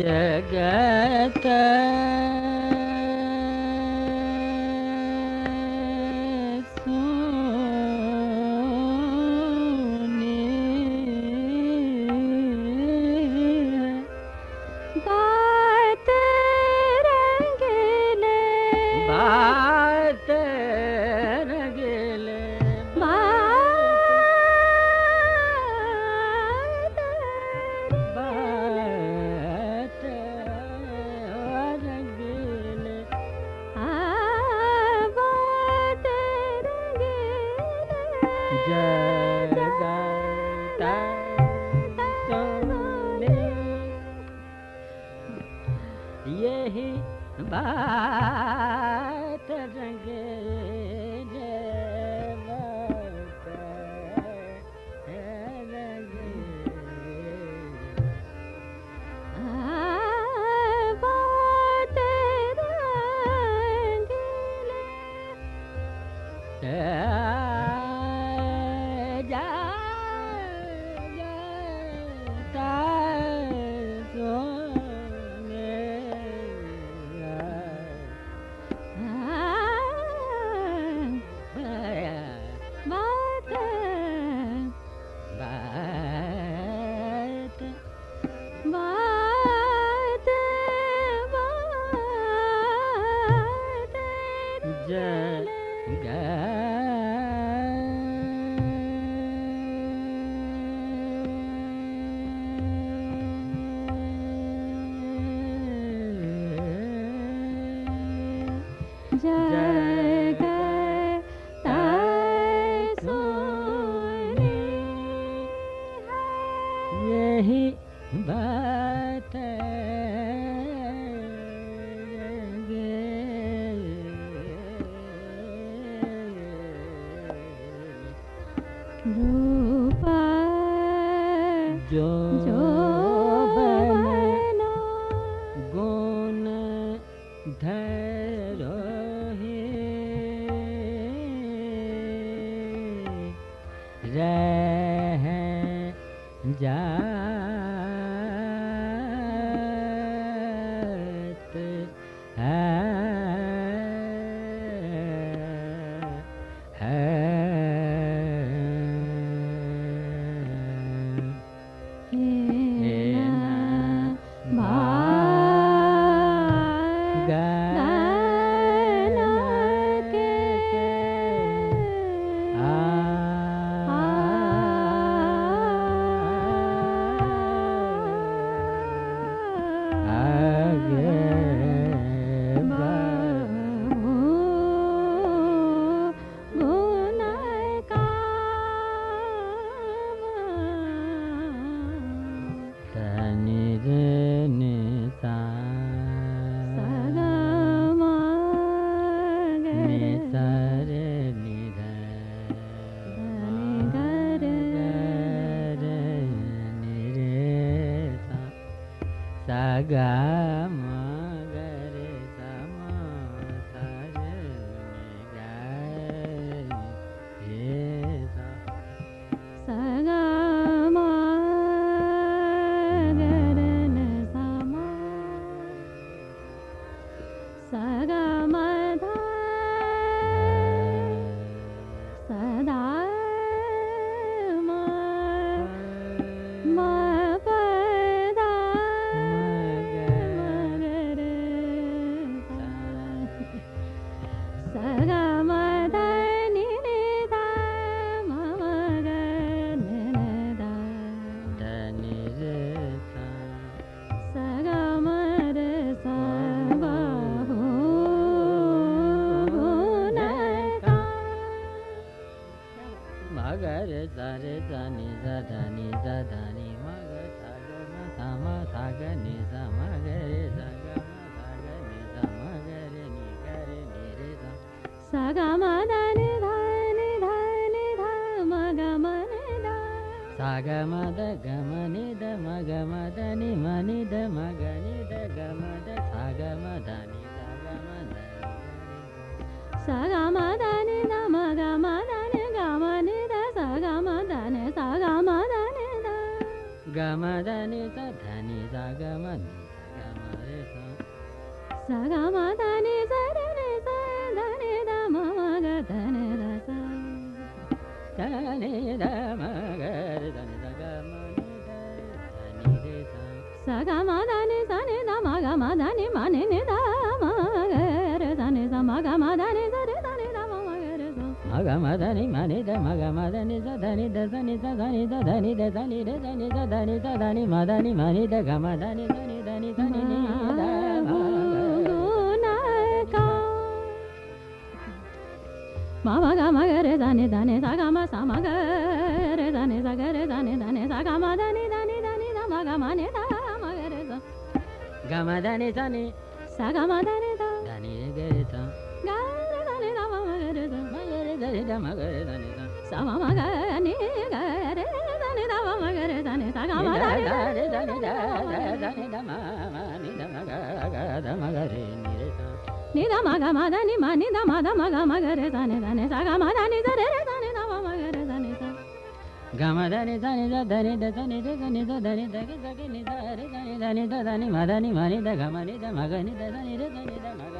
जगा नहीं बात है। గమదని ధని గమని సగమదని సరని సని దమ మగ ధని దస ధని దమగ ధని సగమని ధని దేస సగమదని సని దమ గమదని మని నిద మగ ధని దమ గమద మగ మదని మని ద మగ మదని సదని ద సని సని ద ధని ద సని ద సని ద ధని స ధని మదని మని ద గ మదని సని ధని సని ని ద మా మగ మగ రే ధని ధని స గ మ స మగ రే ధని స గ రే ధని ధని స గ మ ధని ధని ధని ద మగ మని ద మగ రే స గ మ ధని సని స గ మ ధని ద ధని రే నిద మగ మద ని మ నిద మద మగ మగ రే దాని దాని సగ మద నిద రే దాని దమ దాని ద గమ దాని ద దాని ద దాని ద దాని ద దాని ద గ గ ని ద రే దాని దాని ద దాని మద ని ద గమ ద మగ ద దాని రే దాని ద మగ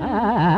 Ah.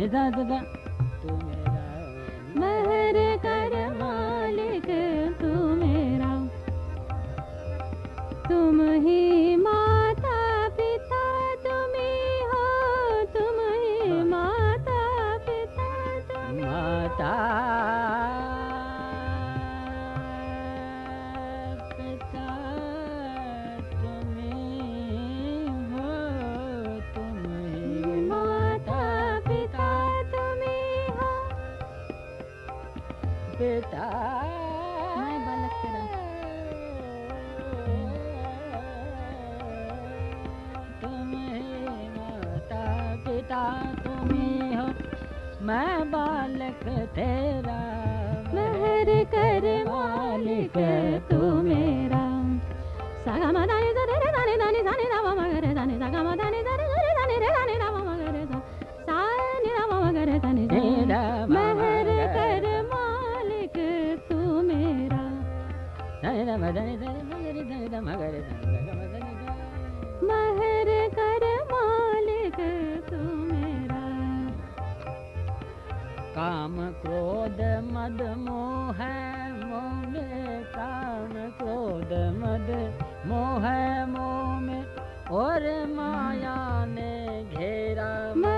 इधर इधर तू मेरा मालिक तू मेरा। तुम ही मालिक मैं बालक तेरा तुम्हें माता पिता तुम्हें हो मैं बालक तेरा मेहर कर मालिक तू मेरा। सागा माने जाने दानी जाने जाने रामा महर कर मालिक तू मेरा काम क्रोध मद मोह मोह काम क्रोध मद मोह मोह में और माया ने घेरा।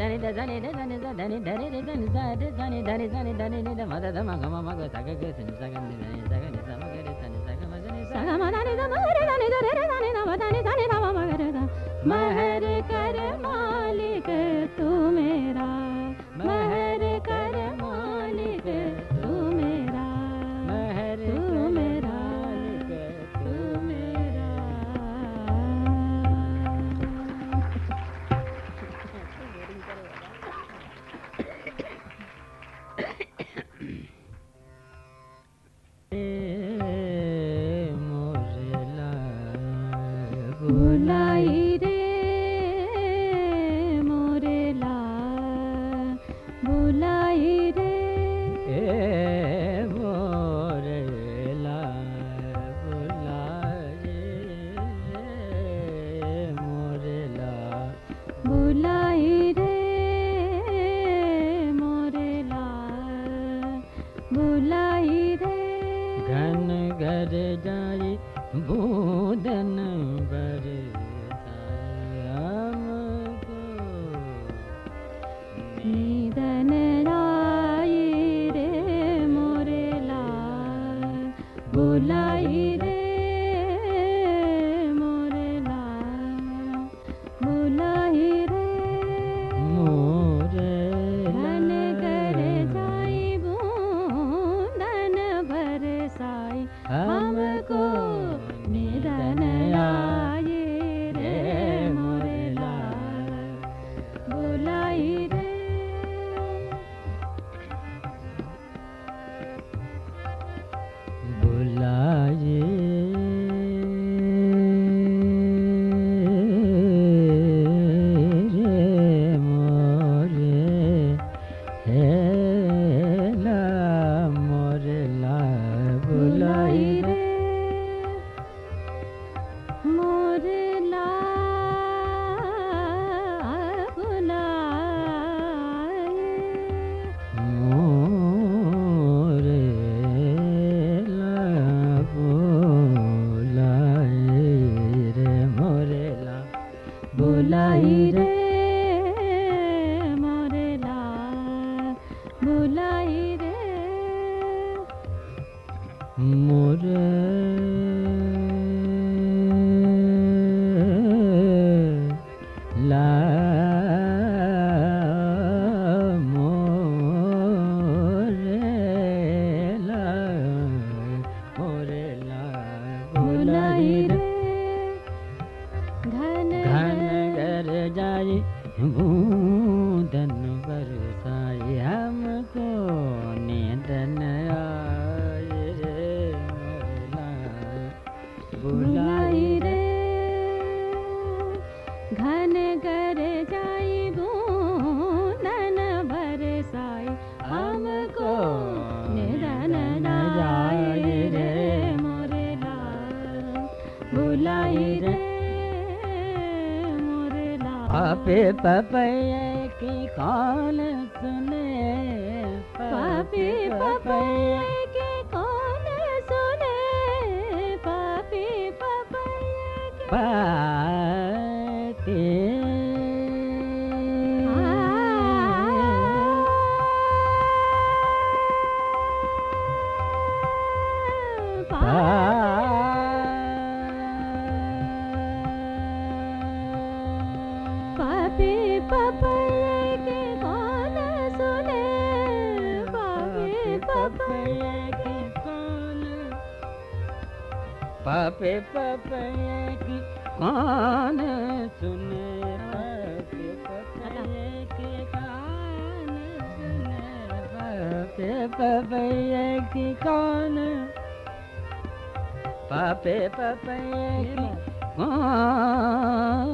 దని దని దని దని దని దని దని దని దని దని దని ని మద ద మగ మగ మగ సగ గ సిని సగ ని దని సగ ని సమ గ రి సని సగ మగ ని సగ మ దని ద మ రి దని ద రి దని న మ దని దని న మ గ రి ద महर कर मालिक तू मेरा Bye bye. पपये की कान सुने पपे पपये की कान पपे पपये कान पपे पपये की कान।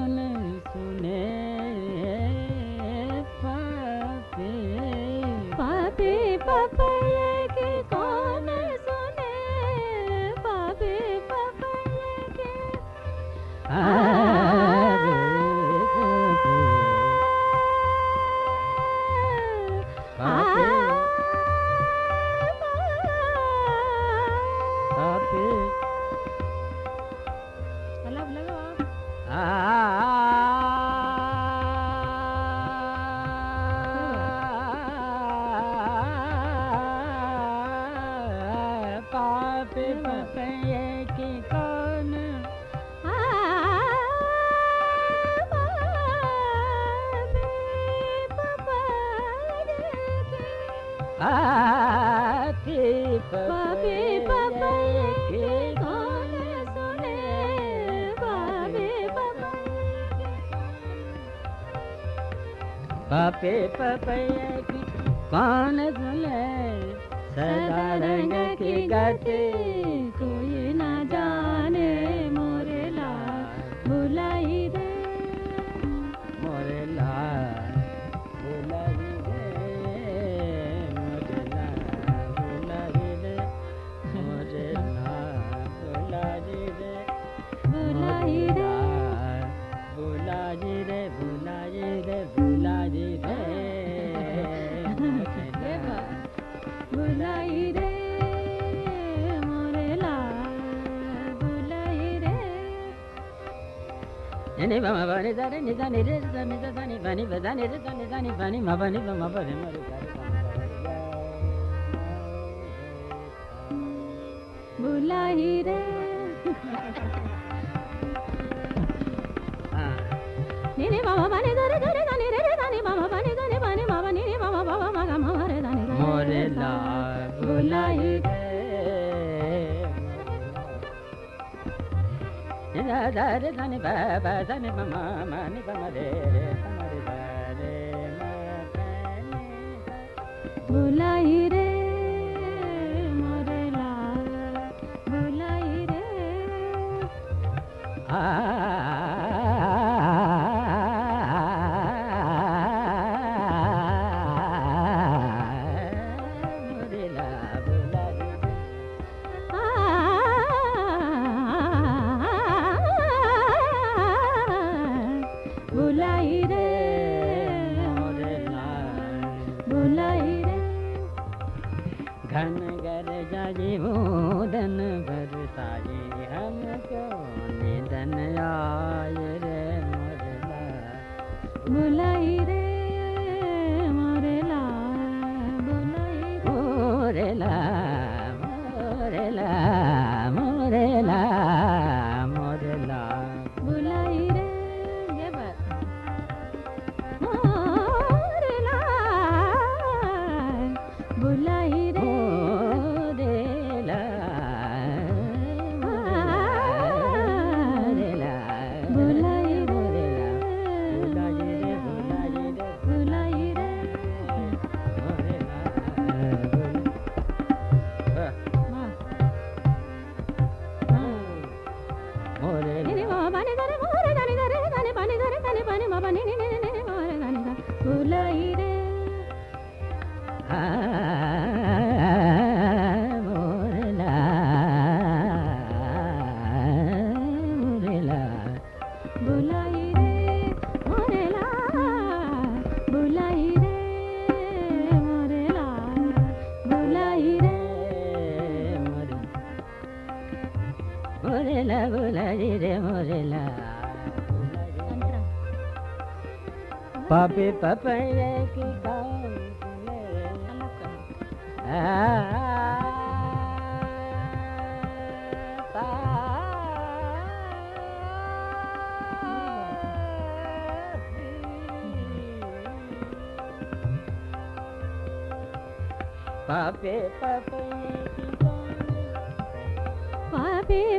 पे पपय की पा ni ba ma ba ni da ni da ni re da ni da ni ba ni ba da ni re da ni da ni ba ni ma ba ni ba ma ba ni ma re da re बुलाई रे da re da ni ba ba da ni ba ma ma ni ba ma re re sa ma re da re ma pa ni bulai re morela bulai re ah Murali బులరి రే మురళ పాపి పపయ్యకి పాపే పాపే Bye.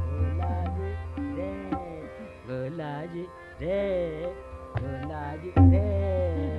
लाज रे लाज रे।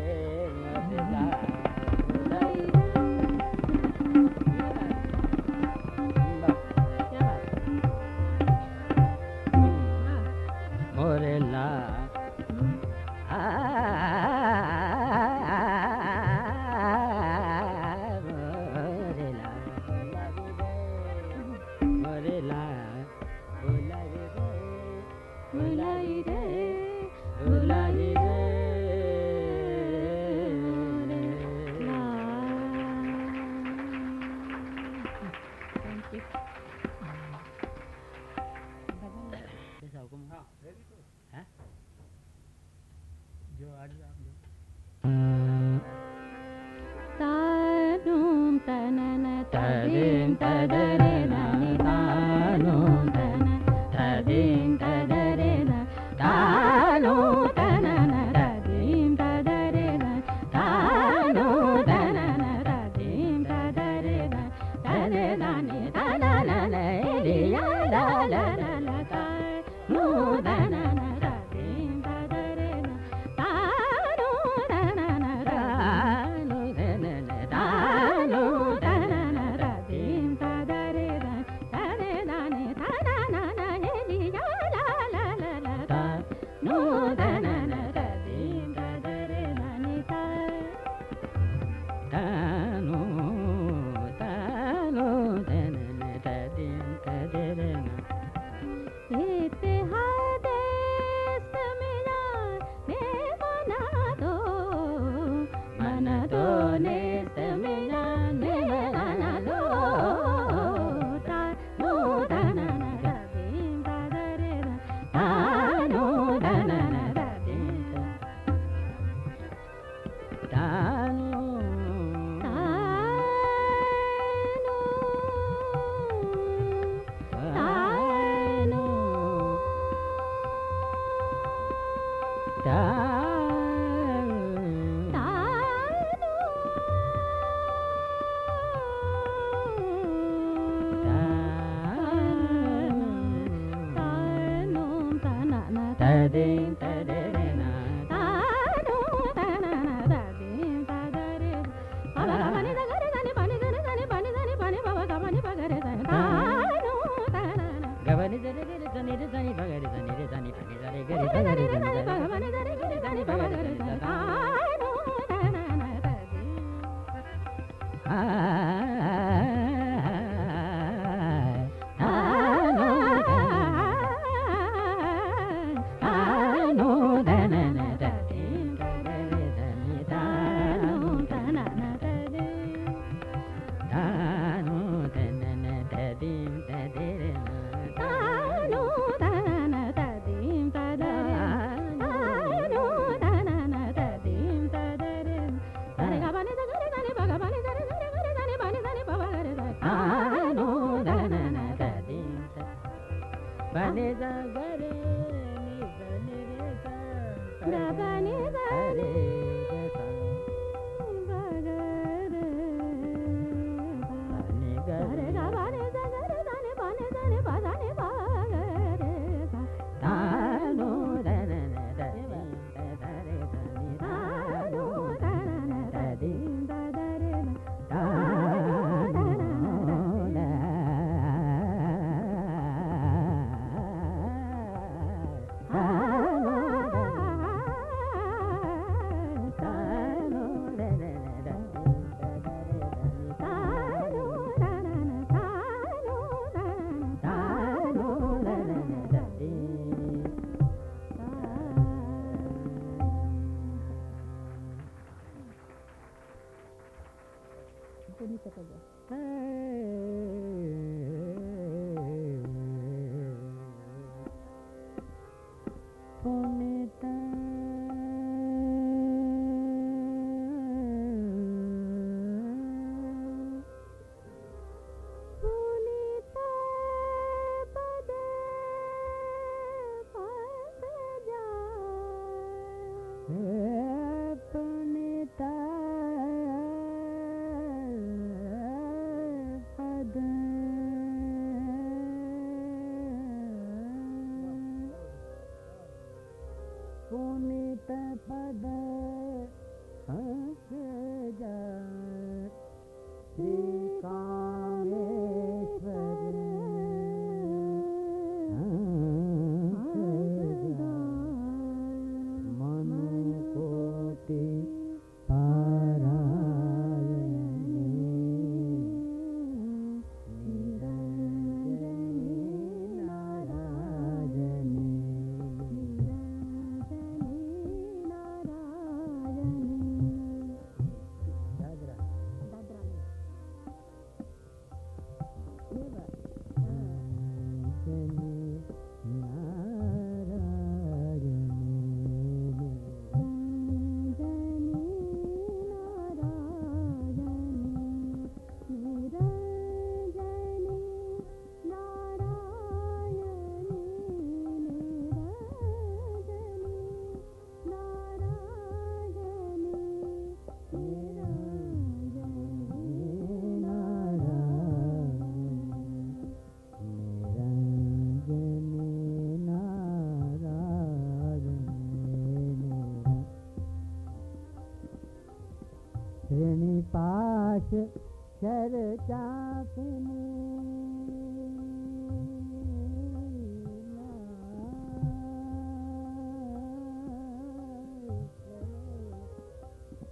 चर् चाप्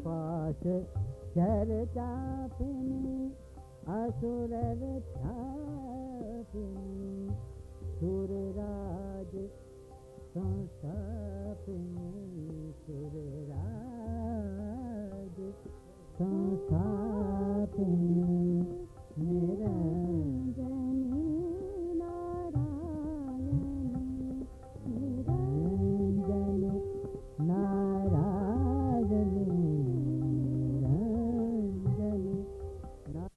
पश चर्पनी असुरी सुर राज सोसी सुर